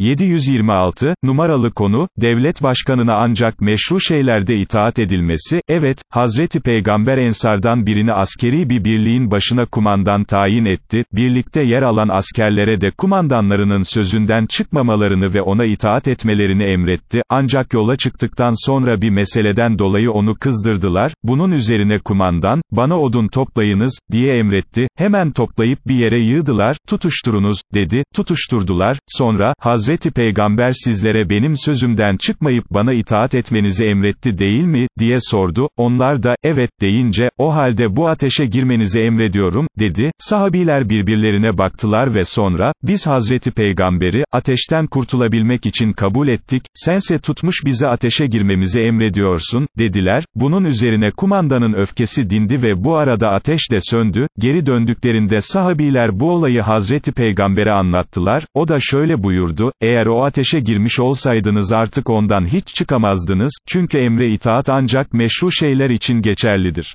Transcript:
726, numaralı konu, devlet başkanına ancak meşru şeylerde itaat edilmesi, evet, Hazreti Peygamber Ensardan birini askeri bir birliğin başına kumandan tayin etti, birlikte yer alan askerlere de kumandanlarının sözünden çıkmamalarını ve ona itaat etmelerini emretti, ancak yola çıktıktan sonra bir meseleden dolayı onu kızdırdılar, bunun üzerine kumandan, bana odun toplayınız, diye emretti, hemen toplayıp bir yere yığdılar, tutuşturunuz, dedi, tutuşturdular, sonra, Hazreti Peygamber sizlere benim sözümden çıkmayıp bana itaat etmenizi emretti değil mi, diye sordu, onlar da, evet, deyince, o halde bu ateşe girmenizi emrediyorum, dedi, sahabiler birbirlerine baktılar ve sonra, biz Hazreti Peygamberi, ateşten kurtulabilmek için kabul ettik, sense tutmuş bizi ateşe girmemizi emrediyorsun, dediler, bunun üzerine kumandanın öfkesi dindi ve bu arada ateş de söndü, geri döndüklerinde sahabiler bu olayı Hazreti Peygamber'e anlattılar, o da şöyle buyurdu, eğer o ateşe girmiş olsaydınız artık ondan hiç çıkamazdınız, çünkü emre itaat ancak meşru şeyler için geçerlidir.